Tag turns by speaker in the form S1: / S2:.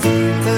S1: think